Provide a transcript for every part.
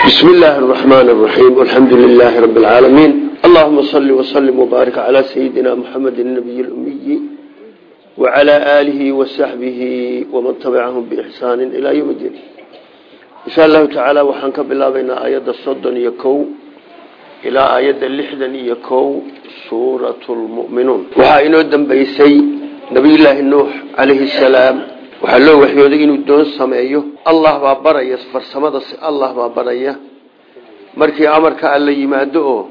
بسم الله الرحمن الرحيم والحمد لله رب العالمين اللهم صل وسلم وبارك على سيدنا محمد النبي الأمي وعلى آله وصحبه ومن تبعهم بإحسان إلى يوم الدين إن شاء الله تعالى وحنك بالله بين آيات الصدن يكو إلى آيات اللحدن يكو سورة المؤمنون وحاينو الدنبيسي نبي الله النوح عليه السلام waxaa loo waxyooday inuu doon sameeyo. Allah baa baraya farsamada allah baa baraya. Markii amarka alla yimaado oo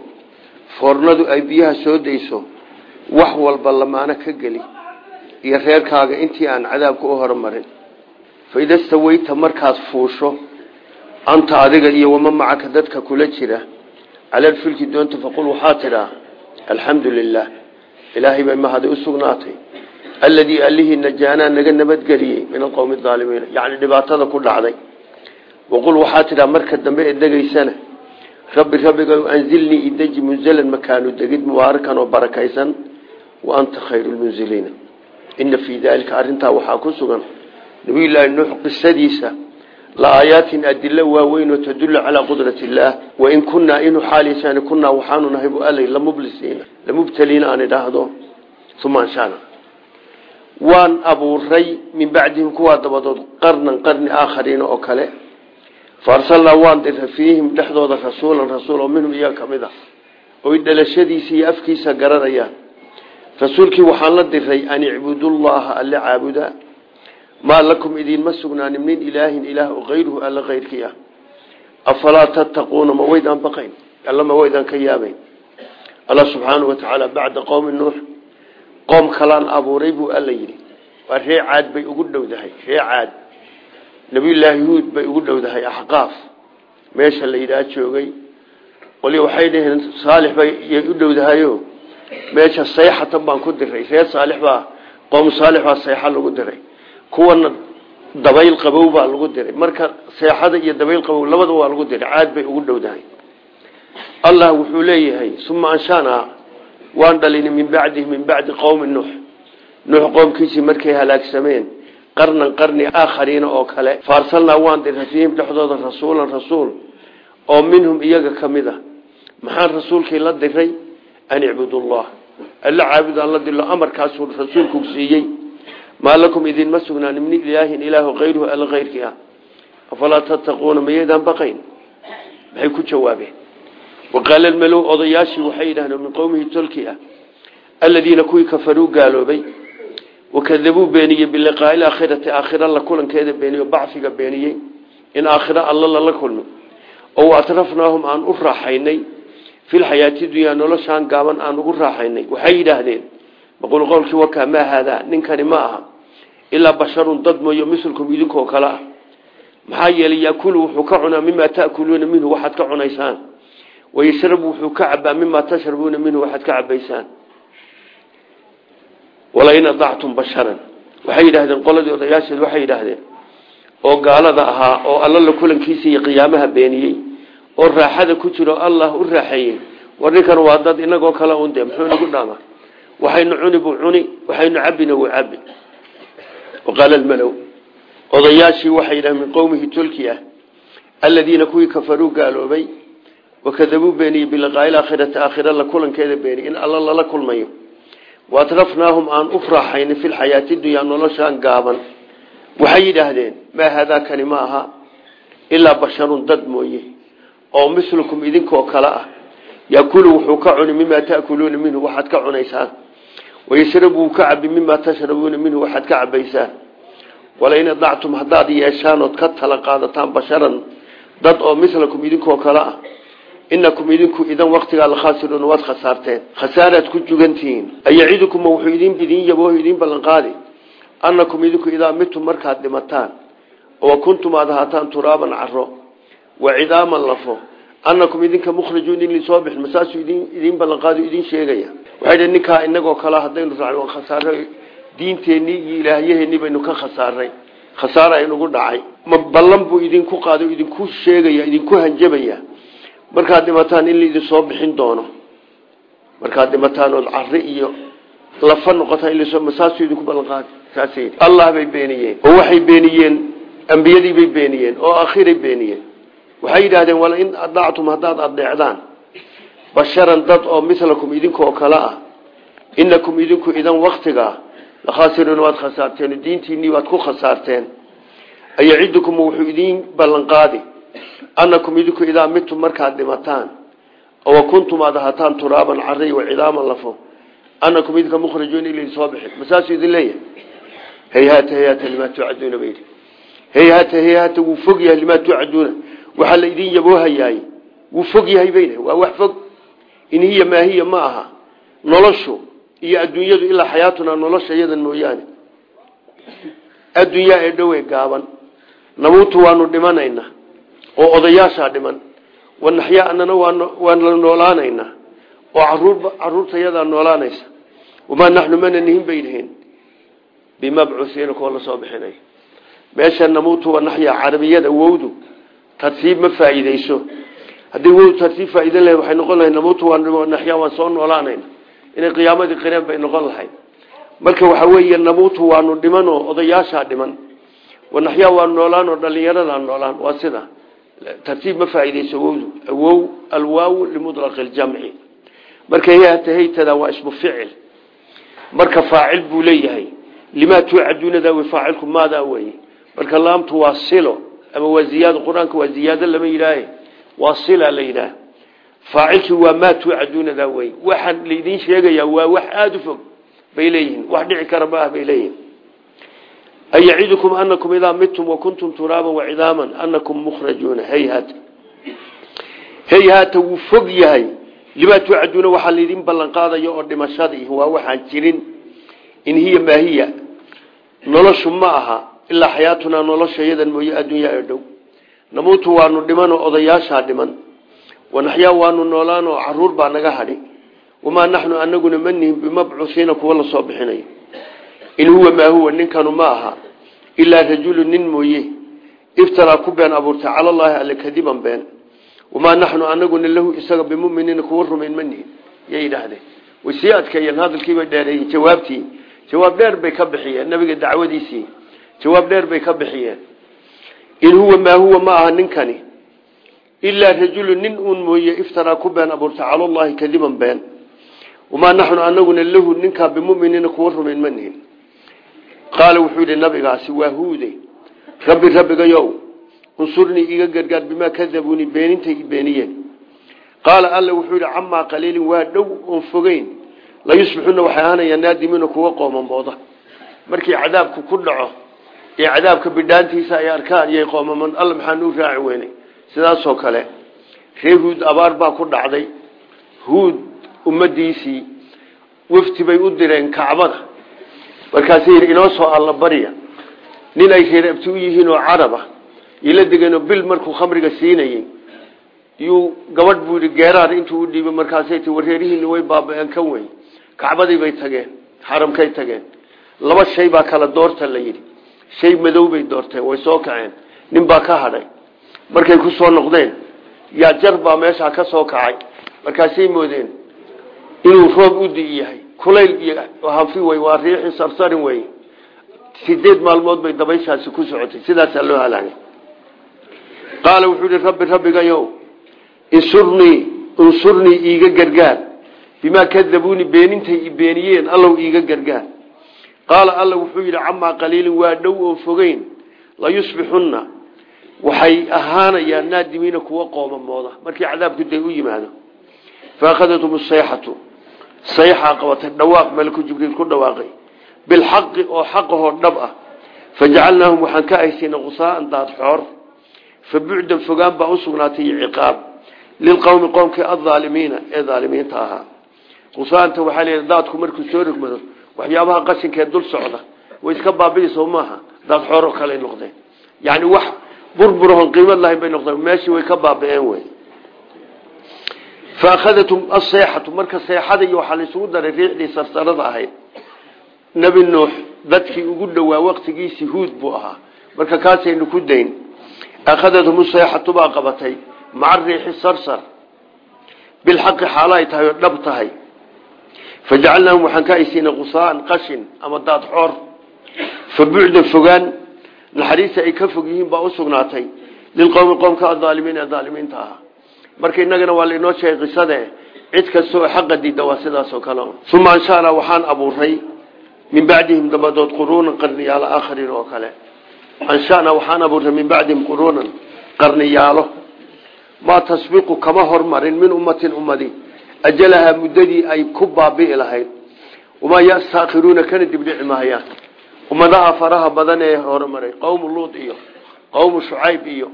foornadu ay biyaha soo dayso wax walba lamaano ka geli. Iyo reerkaaga intii aan cadaabka u hormarin. Faida staweyta markaad fuusho anta adiga iyo wama macaka dadka kula jira. Calalfilki doonta faqul waxaa tidhaa alxamdu lilah ilaahay bay mahaday u sugnaatay alladii allihii najaanaa naga nabadgeliyey min alqowmi aalimiina yani dhibaatada ku dhacday waqul waxaa tidhaa marka dambe ee degaysana rabbi rabbiga anzilnii ideji munzalan makaanu degid mubaarakan oo barakaysan wa anta khayru lmunziliina ina fii daalika arrintaa waxaa ku sugan nabiyullaahi nuux qisadiisa la aayaatin adilo waaweyn oo tadullu calaa qudrat illaah wain kunaa inu xaalisaan kunaa waxaanu nahay bu alay lamublisiina lamubtaliina aan idhaahdo waan abuuray min bacdihim kuwaa dabadood qarnan qarni aakhariina oo kale. Faarsalnaa waan diray fiihim dhexdooda rasuulan rasuul oo minhum iyaga ka mid a. Oy dhalashadiisa iyo afkiisa garanayaan. Rasuulkii waxaan la diray an icbudullaha alle caabuda. Maa lakum idiinma sugnaanin min ilaahin ilaah o kayruhu alle kayrkii ah. Afalaa tattaquuna ma waydaan baqayn? Alla ma waydaan ka yaabayn alla subxaanau watacaala bacda qowmi qoom kalaan abuuray buu alla yidhi. Waa ree caad bay ugu dhowdahay ree caad. Nabiyullaahi huud bay ugu dhowdahay axqaaf meesha la yidhaha joogay. Qoli waxay dhaheen saalix bay yay dhowdahayo meesha sayxatan baan ku diray. Reer saalix baa qoom saalix baa sayxa lagu diray. Kuwana dabayl qabow baa lagu diray. Marka seexada iyo dabayl qabow labada waa lagu diray. Caad bay ugu dhowdahay. Allah wuxuu leeyahay suma anshaana waan dhalini min bacdihi min bacdi qowmi nuux. Nuux qoomkiisii markay halaagsameen qarnan qarni aakhariina oo kale faarsalnaa waan diray fiihim dhexdooda rasuulan rasuul oo minhum iyaga ka mid a maxaan rasuulkii la diray? An icbudullah alla caabudaan la dilo amarkaasuu rasuulku siiyey. Maa lakum idinma sugnaan min ilaahin ilaahu kayruhu alla kayrkii ah. Afalaa tattaquuna mayaydaan baqayn? Maxay ku jawaabeen waqaala almalow odayaashii waxay yidhahdeen min qowmihi tolki ah aladiina kuwii kafaruu gaaloobay wakadabuu beeniyey biliqaai aakhirati aakhira la kulankeeda beeniyo bacfiga beeniyey in aakhira alla lala kulmi oo atrafnaahum aan u raaxaynay filxayaati dunyaa noloshaan gaaban aan ugu raaxaynay waxay yidhaahdeen maqul qowlkii wakaa maa haadaa ninkani ma aha ilaa basharun dad mooyo mislkum idinkoo kale ah maxaa yeelay yaakulu wuxuu ka cunaa mimaa ka cunaysaan wayashrabu wuxuu ka cabaa mimaa tashrabuuna minhu waxaad ka cabaysaan walain adactum basharan. Waxay yidhahdeen qoladii odayaasheed waxay yidhaahdeen oo gaalada ahaa oo alla la kulankiisa iyo qiyaamaha beeniyey oo raaxada ku jiro allah u raaxeeyey. War ninkan waa dad inagoo kale unde muxuu nagu dhaama? Waxaynu cuni buu cuni waxaynu cabina wuu cabi waqaala almalow odayaashii wakadabuu beeniyey biliqaai aakhirati aakhira la kulankeeda beeniy in alla lala kulmayo. Waatrafnaahum aan u raaxaynay fi lxayaati dunyaa noloshaan gaaban. Waxay yidhaahdeen maa haadaakani ma aha ilaa basharun dad mooye oo mislukum idinkoo kale ah. Yaakulu wuxuu ka cuni mimaa taakuluuna minhu waxaad ka cunaysaan. Wayashrabu wuu ka cabi mimaa tashrabuuna minhu waxaad ka cabaysaan walain adactum haddaad yeeshaan ood ka tala qaadataan basharan dad oo mislakum idinkoo kale ah inakum idinku idan waktigaa lakhaasiruuna waad khasaarteen khasaaraad ku jugantihiin ayacidukuma wuxuu idin idin yaboo idin ballanqaadi annakum idinku idaa mitum markaad dhimataan wa kuntum aad ahaataan turaaban caro wa cidaaman lafo annakum idinka mukhrijuun in lisoo bixin masaasuu idin idin ballanqaadi idin sheegaya waxay ninkaa inagoo kale haddaynu raacno waan khasaaray diinteennii iyo ilaahyaheennii baynu ka khasaaray khasaara inugu dhacay ma ballan buu idinku qaado idinku sheegaya idinku hanjabaya markaad dhimataan in laidin soo bixin doono markaad dhimataan ood cari iyo lafa noqotaan in masaasuu idinku ballanqaadi saas allah bay beeniyeen oo waxay beeniyeen ambiyadii bay beeniyeen oo akhiray beeniyeen. Waxay yidhaahdeen wala in adactum haddaad adeecdaan basharan dad oo milakum idinkaoo kale ah inakum idinku idan waktigaa lakhaasiruun waad khasaarteen diintiinii waad ku khasaarteen ayacidukum wuxuu idiin ballanqaadi annakum idinku idaa midtum markaad dhimataan oo kuntum aad ahataan turaaban cari wa cidaaman lafo annakum idinka mukhrajuun ilin soo bixin masaasuu idin leeyahay hayhaata hayhaata limaa tuucaduuna ba yidhi hayhaata hayhaata wuu fog yahay limaa tuucaduuna waxaa la idin yaboohayaay wuu fog yahay bayna waa wax fog in hiya maahiya ma aha noloshu iyo adduunyadu ilaa xayaatuna nolosha iyadan mooyaane addunyaa ee dhowe oo odayaashaa dhiman. Wanaxyaa anana waan la noolaanaynaa oo carruur caruurtayadaa noolaanaysa. Wamaa naxnu mana nihin bay dhiheen bimabcuusiina kuwa la soo bixinay. Meesha namuutu wanaxyaa carabiyada wowdu tartiib ma faa'iideyso haddii wow tartiib faa'iidan lahayd waxay noqon lahayd namuutu wanaxyaa waan soo noolaanayna. Inay qiyaamadii qireen bay noqon lahayd. Marka waxaa weeye namuutu waanu dhiman oo odayaashaa dhiman. Wanaxyaa waanu noolaan oo dhallinyaradaa noolaan. Waa sida tartiib ma faa'iideyso wowdu awow alwaaw limudlaqi ljamci marka hayhata haytada waa ismu ficil. Marka faacil buu leeyahay. Limaa tuucaduunada wey faacilku maadaa weye marka laamtu waa silo ama waa ziyaado qur'aanka waa ziyaado lama yidhaahe. Waa sila la yidhaah faacilkii waa maa tuucaduunada wey waxaan laydin sheegayaa waa wax aada u fog. Bay leeyihiin wax dhici kara ma ah bay leeyihiin an yacidukum anakum idaa midtum wakuntum turaaban wacidaaman anakum mukhrajuuna hayhata hayhata wuu fog yahay limaa tuucaduuna waxaa laydin ballan qaadaya oo dhimashadii waa waxaan jirin in hiya maahiya noloshu ma aha ilaa xayaatunaa nolosha yadan mooye adduunyaa ee dhow namuutu waanu dhiman oo odayaashaa dhiman wanaxyaa waanu noolaan oo carruur baa naga hadhi wamaa naxnu anaguna ma nihin bimabcuusiina kuwa la soo bixinayo in huwa maa huwa ninkanu ma aha ilaa rajulu nin mooye. Iftaraa ku been abuurtay calallaahi alle kadiban been. Wamaa naxnu anaguna lahu isaga bimuminiina kuwa rumayn ma nihin yay yidhaahdeen. Way sii adkeeyeen hadalkiibay dheereeyeen jawaabtii jawaab dheer bay ka bixiyeen nabiga dacwadiisii jawaab dheer bay ka bixiyeen. In huwa maa huwa ma aha ninkani ilaa rajulu nin uun mooye iftaraa ku been abuurtay calallaahi kadiban been. Wamaa naxnu anaguna lahu qaala wuxuu yidhi nabigaasi waa huude. Rabbi rabbigayow unsurnii iga gargaar bimaa kadabuuni beenintay i beeniyeen. Qaala alla wuxuu yidhi camaa qaliilin waa dhow oon fogeyn. La yusbixuna waxay ahaanayaan naadimiina kuwa qoomamooda markii cadaabku ku dhaco ee cadaabka bidhaantiisa ay arkaan yay qoomamood alla maxaa nuu raaci weynay sidaasoo kale ree huud abaar baa ku dhacday. Huud ummadiisii wafti bay u direen kacbada markaasay yidhi inoo soo alla barya nin ay reerabti u yihiin oo caraba ila degeenoo bil markuu khamriga siinayey yuu gabadh buu yidhi geeraar intuu u dhiibay markaasay ti wareerihiina way baaba-een kan wey kacbadii bay tageen xaramkay tageen. Laba shay baa kala doorta la yidhi. Shay madow bay doorteen way soo kaceen. Nin baa ka hadhay. Markay ku soo noqdeen yaa jar baa meeshaa ka soo kacay. Markaasay moodeen inuu roob u di yahay kulayl iyo hanfi wey waa riixi sarsarin wey. Sideed maalmood bay dabayshaasi ku socotay sidaasaa loo halaagay. Qaala wuxuu yihi rabbi rabbigayow insurnii insurnii iiga gargaar. Bimaa kadabuuni beenintay i beeniyeen allow iiga gargaar. Qaala alla wuxuu yidhi camaa qaliilin waa dhow oo fogeyn. La yusbixunna. Waxay ahaanayaan naadimiina kuwa qoomamooda markii cadaabku day u yimaado. Faakadathum sayxatu sayxaa qabatay dhawaaq malku jibriil ku dhawaaqay. Bilxaqi oo xaqahoo dhab ah. Fajacalnaahum waxaan ka aysina qusaaan daad xoor. Fa bucdan fogaan baa u sugnaatay iyo ciqaab lilqowmi qowmkii adaalimiina ee daalimiinta ahaa. Qusaanta waxaa leedahay daadku markuu soo rogmado waxyaabaha qashinkee dul socda way iska baabi'isoo maaha. Daad xooroo kale noqdeen. Yacni wax burburahon qiimad lahayn bay noqdeen meeshii way ka baabi'een wey faakadatum aseexatu marka seexadii waxaa laisugu daray riixdii sarsarada ahayd nebi nuux dadkii ugu dhowaa waktigiisii huud buu ahaa marka kaasaynu ku dayn akhadathum seexatu baa qabatay maca riixi sarsar bilxaqi xaalo ay tahay oo dhab tahay fajacalnaahum waxaan ka aysiina qusaan qashin ama daad xoor fa bucdan fogaan naxariista ay ka fog yihiin baa u sugnaatay lilqowmi qowmka adaalimiin ee daalimiinta ahaa marka innagana waa lainoo sheegay qisade cid kasta oo xaqa diida waa sidaas oo kale. Uma anshaana waxaan abuuray min bacdihim dabadood quruunan qarniyaalo aakhariin oo kale. Anshana waxaan abuuray min bacdihim quruunan qarniyaalo. Maa tasbiqu kama hormarin min ummatin ummadi. Ajalahaa muddadii ay ku baabi'i lahayd. Wamaa yastaakhiruuna kana dibdhici mahayaan. Ummadaha faraha badan ee hormaray qowmu luud iyo qowmu shucayb iyo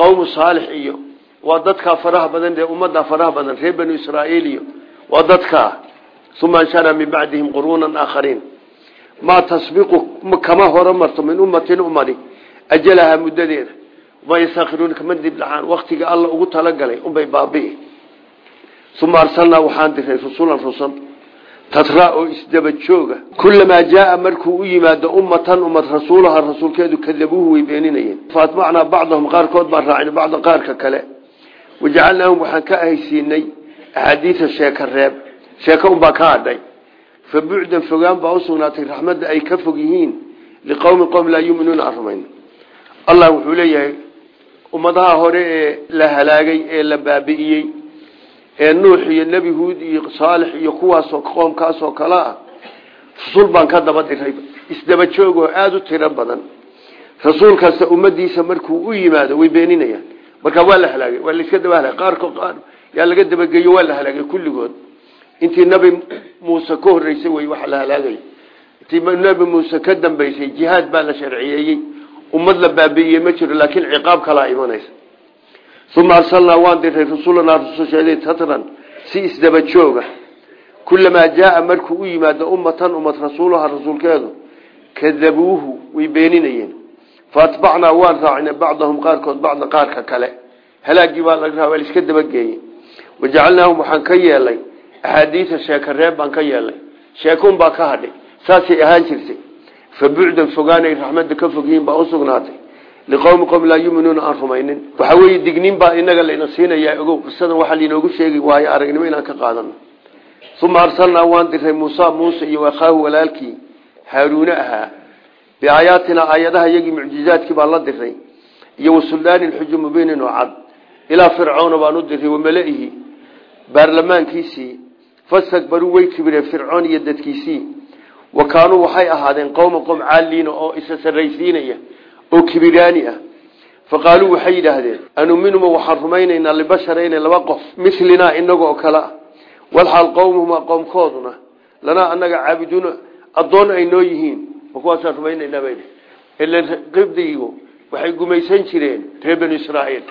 qowmu saalix iyo waa dadkaa faraha badan ee ummaddaa faraha badan reer banu israa'iil iyo waa dadkaa uma anshana min bacdihim quruunan aakhariin maa tasbiqu kama horumarto min ummatin ummadi ajalahaa muddadeeda wamaa yastaakhiruuna kama dibdhacaan waktiga alla ugu talagalay unbay baabi'i. Uma arsalnaa waxaan diray rusulan rusul tatra oo isdaba jooga. Kulamaa jaaa markuu u yimaado ummatan ummad rasuulaha rasuulkeedu kadabuuhu way beeninayeen faatmacnaa bacdahum qaarkood baan raacina bacda qaarka kale wajacalnaahum waxaan ka ahaysiinay axaadiida sheeka reeb sheeko unbaa ka hadhay fa bucdan fogaan baa usugnaatay raxmadda ay ka fog yihiin liqowmin qowm laa yuminuuna aan rumayn allah wuxuu leeyahay ummadaha hore ee la halaagay ee la baabi'iyey ee nuux iyo nebi huud iyo saalix iyo kuwaasoo qoomkaasoo kale ah rasuul baan ka daba diray isdaba joogoo aada u tiro badan rasuul ummadiisa markuu u yimaado way beeninayaan markaa waa la halaagay waa laiska daba halagay qaarkood qaar yaa laga dabageeyo waa la halaagay kulligood. Intii nebi muuse ka horreysay wey waxa la halaagay. Intii nebi muuse ka dambeysay jihaad baa la sharciyeeyey. Ummad la baabi'iyey ma jiro laakiin ciqaab kalaa imanaysa. Uma arsalnaa waan diray rusulanaa rususheedii tatran si isdaba jooga. Kulamaa jaaa markuu u yimaado ummatan ummad rasuulaha rasuulkeedu kadabuuhu way beeninayeen faatbacnaa waan raacnay bacdahum qaarkood bacda qaarka kale halaagii baa laga waa laiska dabageeyey wajacalnaahum waxaan ka yeelay axaadiisa sheeka reeb baan ka yeelay sheekun baa ka hadhay saasay ahaan jirtay fa bucdan fogaanay raxmadda ka fogyihiin baa usugnaatay liqowmi qowm laa yuminuuna aan rumaynin waxaa weeye digniin baa inaga layna siinayaa ogow qisadan waxaa lainoogu sheegi waayo aragnimo inaan ka qaadano uma arsalnaa waan diray muusa muuse iyo akhaahu walaalkii haaruune ahaa biaayaatina aayadaha iyagii mucjizaadkii baan la diray iyo wasuldaanin xujo mubiinin oo cad ilaa fircoona baan u diray wamala-ihi baarlamaankiisii fastakbaruu way kibireen fircoon iyo dadkiisii wa kaanuu waxay ahaadeen qowma qom caaliina oo isa sarraysiinaya oo kibiraani ah faqaaluu waxay yidhaahdeen anuminuma waxaan rumaynaynaa libasharayna laba qof milinaa inaga oo kale ah walxaal qowmuhumaa yihiin ma kuwaasaan bay ilan qibdigu waxay gumaysan jireen reer banu israa'iil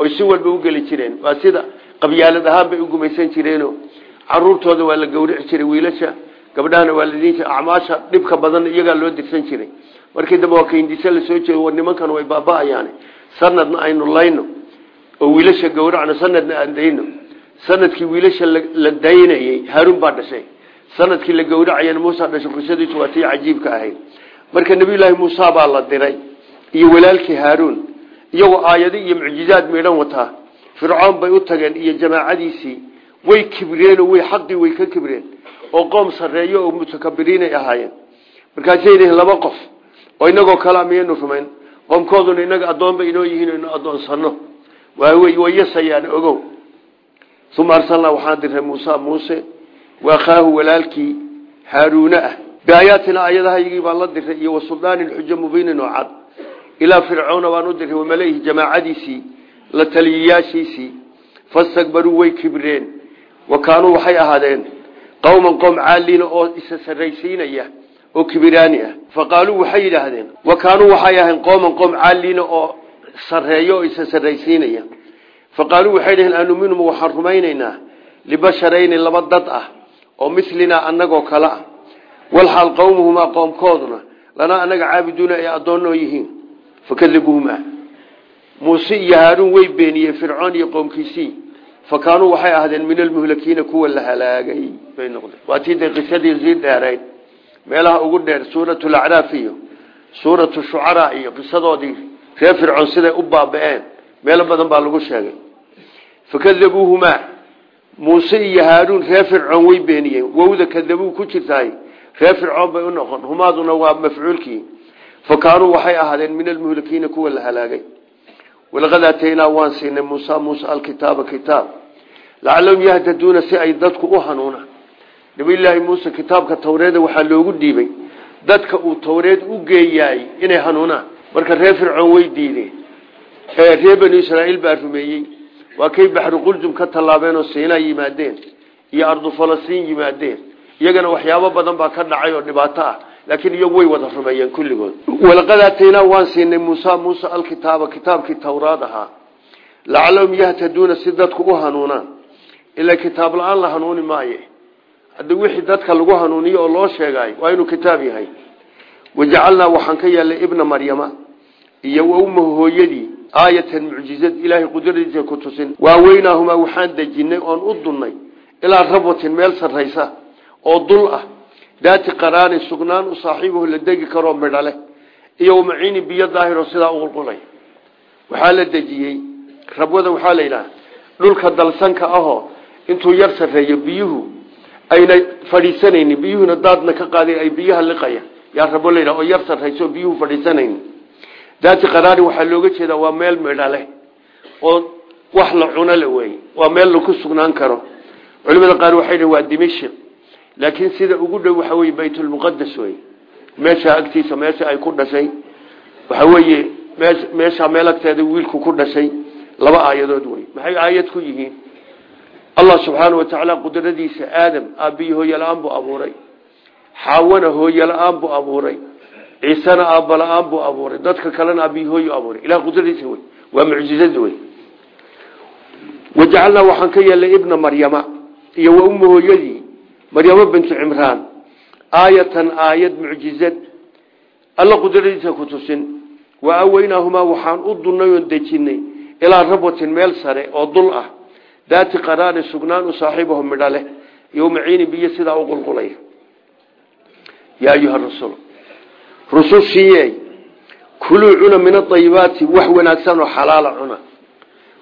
oy si walba u geli jireen. Waa sida qabyaalad ahaan bay u gumaysan jireeno. Caruurtooda waa la gawrici jiray wiilasha gabdhahana waa ladin jira acmaasha dhibka badan iyagaa loo dirsan jiray. Markii dambe waa kaindise la soo jeedo nimankan way baaba-ayaan. Sanadna aynu layno oo wiilasha gawracno sanadna aan dayno. Sanadkii wiilasha la daynayey haarun baa dhashay sannadkii la gawracayana muusa dhashay qisadiisu waa tii cajiibka ahayd. Marka nabiyulaahi muusa baa la diray iyo walaalkii haaruun iyagoo aayado iyo mucjizaad midhan wataa. Fircoon bay u tageen iyo jamaacadiisii way kibreen way xaqii way ka kibreen oo qoom sarreeyo oo mutakabiriinay ahaayeen. Markaasay yihiin laba qof oo inagoo kalea miyaynu rumayn? Qoomkooduna inaga addoonba inoo yihiin inu addoonsano waawey wayasayaan ogow. Uma arsalnaa waxaan diray muusa muuse waakhaahu walaalkii haaruune ah. Biaayaatina aayadahayagii baan la diray iyo wasuldaanin xujo mubiinin oo cad. Ilaa fircoona baan u diray wamalayihi jamaacadiisii la taliyayaashiisii fastakbaruu way kibreen. Wa kaanuu waxay ahaadeen qowman qowm caaliina oo isa sarraysiinaya oo kibiraani ah. Faqaaluu waxay yidhaahdeen wa kaanuu waxay ahayn qooman qoom caaliina oo sarreeyo oo isa sarraysiinaya. Faqaaluu laba dad ah oo milinaa annagoo kale ah. Walxaal qowmuhumaa qoomkooduna lanaa annaga caabiduuna ay addoonnoo yihiin. Fakadabuuhumaa muuse iyo haaruun way beeniyeen fircoon iyo qoomkiisii. Fa kaanuu waxay ahdeen min almuhlakiina kuwa la halaagay bay noqdeen. Waa tii day qisadii sii dheerayd. Meelaha ugu dheer suuratu lacraaf iyo suuratu shucaraa iyo qisadoodii reer fircoon siday u baaba-een. Meelo badan baa lagu sheegay. Fakadabuuhumaa muuse iyo haaruun reer fircoon way beeniyeen. Wowda kadabuu ku jirtahay. Reer fircoon bay u noqon. Humaaduna waa mafcuulkii. Fa kaanuu waxay ahaadeen min almuhlakiina kuwa la halaagay. Walaqad aataynaa waan siinay muusa muusa alkitaaba kitaab. Lacalahum yahtaduuna si ay dadku u hanuunaan nabiyulaahi muuse kitaabka tawreeda waxaa loogu dhiibay. Dadka uu tawreed u geeyaay inay hanuunaan marka reer fircoon way diideen. Reer banu israaiil baa rumeeyey waa kay baxru quljum ka tallaabeen oo siinaa yimaadeen iyo ardu falastiin yimaadeen. Iyagana waxyaabo badan baa ka dhacay oo dhibaato ah laakiin iyagu way wada rumeeyeen kulligood. Walaqad aataynaa waan siinay muusa muusa alkitaaba kitaabkii tawraad ahaa. Lacalahum yahtaduuna si dadku u hanuunaan. Ilaa kitaab la'aan la hanuuni maaye. Haddi wixii dadka lagu hanuuniyo oo loo sheegay waa inuu kitaab ka yeelnay ibna aayatan mucjizad ilaahay qudradiisa ku tusin. Waaweynaahuma waxaan dejinay oon u dunnay ilaa rabwatin meel sarraysa oo dul ah. Daati qaraanin sugnaan u saaxiibahu la degi karoo midho leh. Iyo wamaciini biyo daahiro sidaa u qulqulay waxaa la dejiyey. Rabwada waxaa la yidhaha dhulka dalsanka ahoo intuu yar sarreeyo biyuhu ayna fadhiisanaynin. Biyuhuna daadna ka qaadin ay biyaha yar sarrayso biyuhu daati qaraarin waxaa looga jeedaa waa meel midho leh oo wax la cuno le wey waa meel laku sugnaan karo. Culimada qaar waxay dhh waa dimashik laakiin sida ugu dhow waxa weye baytulmuqadas wey meesha agtiisa meesha ay ku dhashay waxa weeye meesha meel wiilku ku dhashay laba aayadood wey maxay aayad ku yihiin? Allah subxaana wa tacaala qudradiisa aadam aabbiyi hooye la'aan buu abuuray. Xaawana hooye la'aan buu abuuray ciisena aabba la'aan buu abuuray dadka kalena aabbiyi hooye abuuray ilah qudradiisa wey waa mucjizad wey wajacalnaa waxaan ka yeelnay ibna maryama iyo wa umma hooyadii maryamo bintu cimraan. Aayatan aayad mucjizad. Alla qudradiisa ku tusin. Wa aweynaahumaa waxaan u dunnay oon dejinay ilaa rabwatin meel sare oo dul ah. Daati qaraarin sugnaan u saaxiibahu midho leh rusushiiye kuluu cuna min adayibaati wax wanaagsan oo xalaala cuna.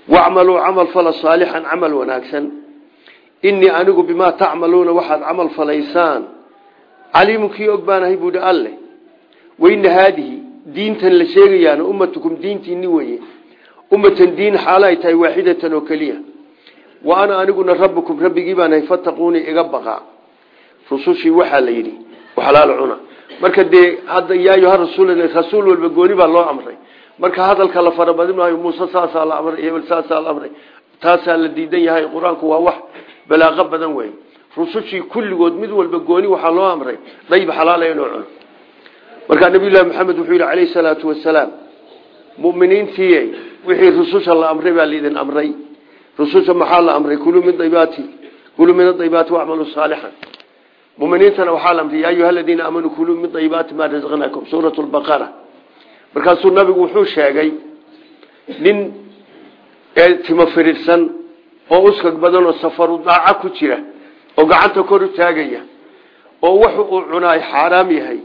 Wacmaluu camal fala saalixan camal wanaagsan. Inii anigu bimaa tacmaluuna waxaad camal falaysaan. Caliimun kii og baanahay buuhi alleh weyna haadihi diintan la sheegayaana ummatukum diintiini weye ummatan diin xaalo ay tahay waaxidatan oo keliya. Wa ana aniguna rabbukum rabbigii baanahay fataquunii iga baqa. Rusushii waxaa la yidhi xalaal cuna marka dee hadda yaayoha rasuul rasuul walba gooni baa loo amray. Marka hadalka la farabadin maayo muuse saasaa la amray hebel saasaa la amray. Taasaa la diidan yahay qur'aanku waa wax balaaqo badan wey rusushii kulligood mid walba gooni waxaa loo amray. Dayb xalaala inuu cuno markaa nabiyullahi maxamed wuxuu yidhi calayhi salaatu wasalaam muminiintii wixii rususha la amray baa laidin amray. Rususha maxaa la amray? Kuluu daybaati. Kuluu min adaybaati wacmaluu saalixan muminiintana waxaa la amray ya ayuha aladiina aamanuu kuluu min dayibaati maa razaqnaakum. Suurat lbaqara markaasuu nabigu wuxuu sheegay nin timo firirsan oo uskag badan oo safaru daaca ku jira oo gacanta kor u taagaya oo wuxu uu cunaay xaaraam yahay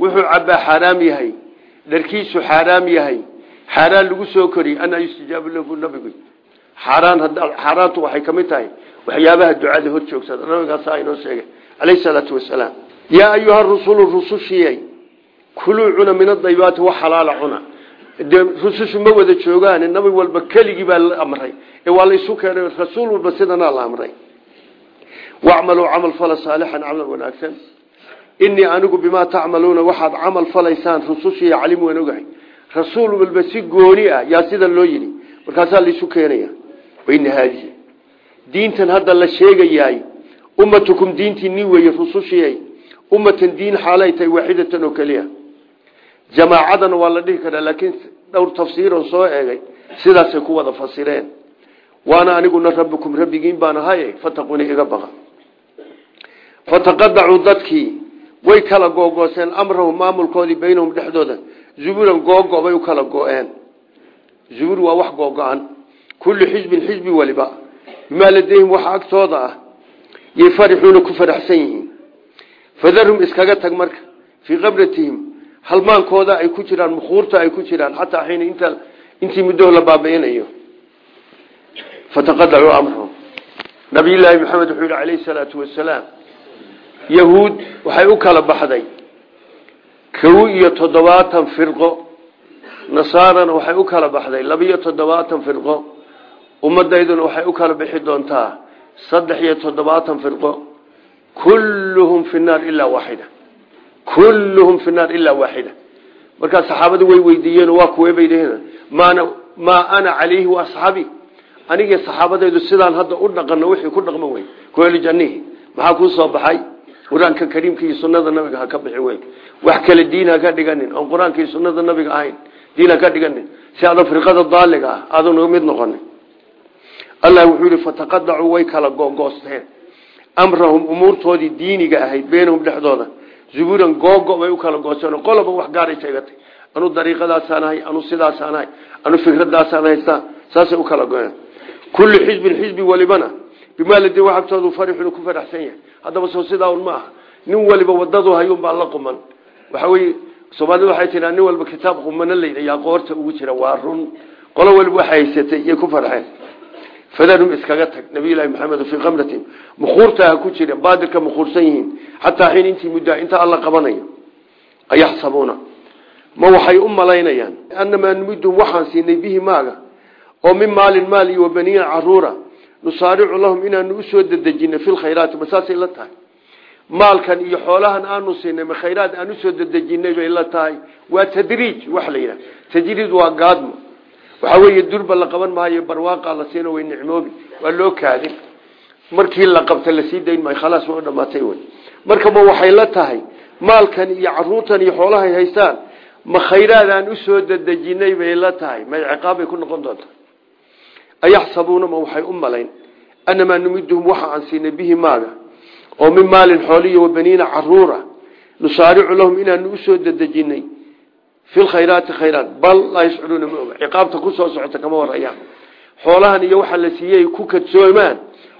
wuxuu cabbaa xaaraam yahay dharkiisu xaaraam yahay xaaraan lagu soo koriyey anaa yustijaabu lahu nabigu. Xaaraan xaaraantu waxay ka mid tahay waxyaabaha ducada hor joogsada nabigaasaa inoo sheegay calayhi salaatu wasalaam yaa ayuha rusulu rusushiyey kuluu cuna min adaybaati wax xalaala cuna dee rusushu ma wada joogaan nabi walba keligii baa la amray ee waa la isu keenay rasuul walba sidanaa la amray wacmaluu camal fala saalixan camal wanaagsan inii anigu bimaa tacmaluuna waxaad camal falaysaan rusushiiy calim waan ogahay rasuul walba si gooni ah yaa sheegayaay ummatukum diintiinii weeye rusushiiy ummatan diin xaalay tahay waaxidatan oo keliya jamaacadana waa la dhihi karaa laakiin dhowr tafsiiron soo eegay. Sidaasay ku wada fasireen. Waana aniguna rabbikum rabbigiin baan ahay fataquni iga baqa. Fataqadacuu dadkii way kala googooseen amrahum maamulkoodii baynahum dhexdooda. Zuburan googo bay u kala go-een. Zubur waa wax googo-an kullu xisbin xisbi waliba. Bimaa ladayhim waxa agtooda ah yay farixuuna ku faraxsan yihiin. Fadarhum iskaga tag marka fii qabratihim halmaankooda ay ku jiraan mukhuurta ay ku jiraan xataa xiina inta intii muddo la baabi'inayo. Fataqadacuu amrahum nabiyullaahi maxamed wuxuu yihi calayhi salaatu wasalaam yahuud waxay u kala baxday kow iyo toddobaatan firqo nasaarana waxay u kala baxday labiyo toddobaatan firqo ummadayduna waxay u kala bixi doontaa saddex iyo toddobaatan firqo kulluhum fi naar ilaa waaxida. Kulluhum fi naar ilaa waaxida. Markaa saxaabadu way weydiiyeen waa kuwee bay dheheen maana maa ana calayhi wa asxaabi. Anigii saxaabadaydu sidaan hadda u dhaqano wixii ku dhaqmo wey kuheli jannihi? Maxaa kuu soo baxay? Qur'aanka kariimka iyo sunnada nabiga ha ka bixi wey wax kale diin ha ka dhiganin. Oon qur'aanka iyo sunnada nabiga ahayn diin ha ka dhiganin. Si allah wuxuu yihi fataqadacuu way kala googoosteen amrahum umuurtoodii diiniga ahayd beenahum dhexdooda. Zubuuran googo bay u kala goosteen. Qoloba wax gaaray sheegatay. Anu dariiqadaasaan ahay anu sidaasaan ahay anu fikradaasaan haystaa saasay u kala goeen kullu xisbin xisbi walibana bimaa ladii wax agtoodu farixun ku faraxsan yahay. Haddaba soo sidaa un ma aha. Nin waliba wadadu hayuunbaa la quman. Waxa weye soomaalida waxay tiraa nin walba kitaab qumano layidha yaa qoorta ugu fadarhum iskaga tag nabiyullahi maxamed fii kamratihim mukhuurta ha ku jira baadilka mukhuursan yihiin xataa xiin intii muddaa inta alla qabanayo ayaxsabuuna ma waxay u malaynayaan annamaa numidum waxaan siinay bihi maaga oo min maalin maal iyo wabaniina caruura nusaaricu lahum inaanu u soo dedejinay fi lkhayraati ma saasay la tahay maalkan iyo xoolahan aanu siinay ma khayraad aan u soo dedejinay bay waxaa weeye durba la qaban maayo barwaaqa la siina way nicmoobi waa loo kaadin. Markii la qabta la sii dayn maayo khalaas waa u dhamaatay wey marka ma waxay la tahay maalkan iyo caruurtan iyo xoolahay haystaan ma khayraad aan u soo dedejinay bay la tahay may ciqaabbay ku noqon doonta. Ayaxsabuuna ma waxay u malayn annamaa numiduhum waxa aan siinay bihi maaga oo min maalin xooliyo wabaniina caruura nusaaricu lahum inaanu u soo dedejinay fi lkhayraati khayraat bal laa yashcuruuna ma oga. Ciqaabta ku soo socota kama warayaan xoolahan iyo waxa la siiyey ku kadsoomaan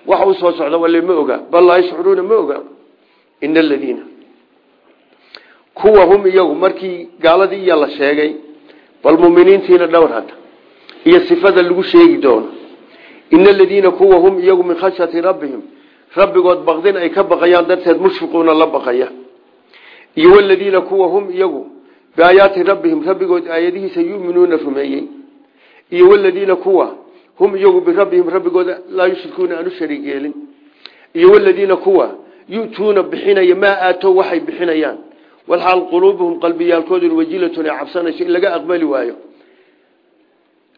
waxa u soo socda wale ma oga. Bal laa yashcuruuna ma oga. Ina aladiina kuwa hum iyagu markii gaaladii iya la sheegay bal muminiintiina dhowr hadda iyo sifada lagu sheegi doono. Ina aladiina kuwa hum iyagu min khashyati rabbihim. Rabbigood baqdin iyo biaayaati rabbihim rabbigood aayadihiisa yuminuuna rumeeyey iyo waladiina kuwa hum iyagu birabbihim rabbigooda laa yushrikuuna aan u shariig yeelin iyo waladiina kuwa yu'tuuna bixinaya maa aatow waxay bixinayaan walxaal quluubuhum qalbiyaalkoodun wajilatun ay cabsanayso in laga aqbali waayo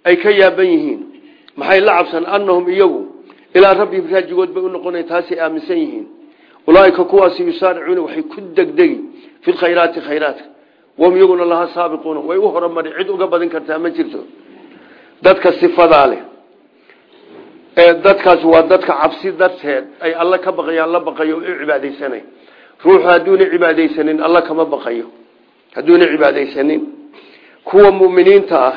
ay ka yaaban yihiin maxay la cabsan annahum iyagu ilaa rabbihim raajigood bay u noqona taasay aaminsan yihiin ulaaika kuwaasi yusaaricuuna waxay ku degdegi fi lkhayraati wahum iyaguna laha saabiquuna way u horumari cid uga badin kartaa ma jirto dadka sifadaa leh ee dadkaas waa dadka cabsi darteed ay alla ka baqayaan la baqayo u cibaadaysanay ruuxu hadduuna cibaadaysanin alla kama baqayo hadduuna cibaadaysanin kuwa mu'miniinta ah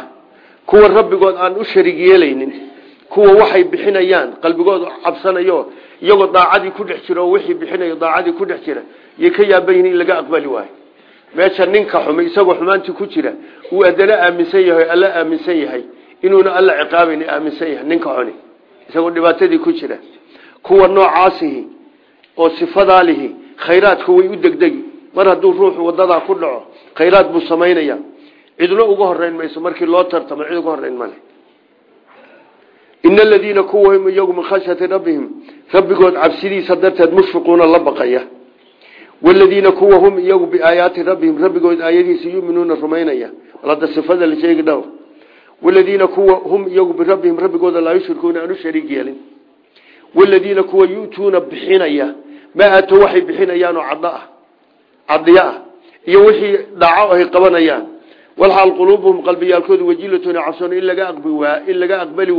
kuwa rabbigood aan u sharig yeelaynin kuwa waxay bixinayaan qalbigood cabsanayo iyagoo daacadii ku dhex jira oo wixii bixinayo daacadii ku dhex jira yay ka yaaban yihiin in laga aqbali waayo meesha ninka xumay isagoo xumaantii ku jira uu adana aaminsan yahay alla aaminsan yahay inuuna alla ciqaabayn aaminsan yahay ninka xuni isagoo dhibaatadii ku jira. Kuwa noocaasihi oo sifadaa lihi khayraadku way u degdegi. Mar hadduu ruuxu wadadaa ku dhaco khayraad buu samaynaya cidna uga horeyn mayso markii loo tartamo cid uga horeyn male ina aladiina kuwa hum iyagu min rabbihim rabbigood cabsidiisa darteed mushfiquuna la baqaya waladiina kuwa hum iyagu biaayaati rabbihim rabbigood aayadiisa yuminuuna rumaynaya hadda sifada la sheegi dhowr waladiina kuwa hum iyagu birabbihim rabbigooda laa yushrikuuna aan u shariig yeelin waladiina kuwa yu'tuuna bixinaya maa aato waxay bixinayaanoo caddo ah cadiyo ah iyo wixii dhaco ay qabanayaan walxaal quluubuhum qalbiyaalkoodu wajilatuna cabsoon in laga in laga aqbali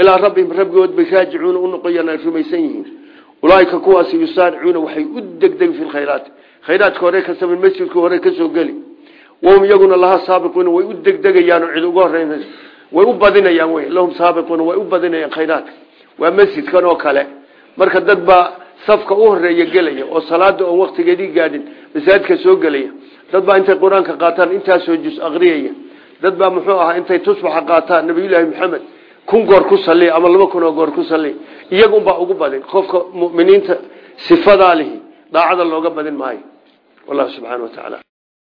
ilaa rabbihim rabbigood bay raajicuuna u noqoyaan ay rumaysan yihiin. Ulaaika kuwaasi yusaaricuuna waxay u degdegi fi lkhayraati khayraadka hore ka saman masjidka hore ka soo geli. Wahum iyaguna laha saabiquuna way u degdegayaanoo cid uga horeyn way u badinayaan wey lahum saabiquuna way u badinayaan khayraadka waa masjidkan oo kale. Marka dad baa safka u horreeya gelaya oo salaada oon waktigeedii gaadhin masaajidka soo gelaya. Dad baa intay qur'aanka qaataan intaasoo jus dad baa muxuu ahaa intay tusbaxa qaataan nabiyullaahi maxamed kun goor ku saliya ama laba kun oo goor ku saliya iyagunbaa ugu badin. Qofka muminiinta sifadaa lihi daacada looga badin maayo. Wallahu subxana wa tacaala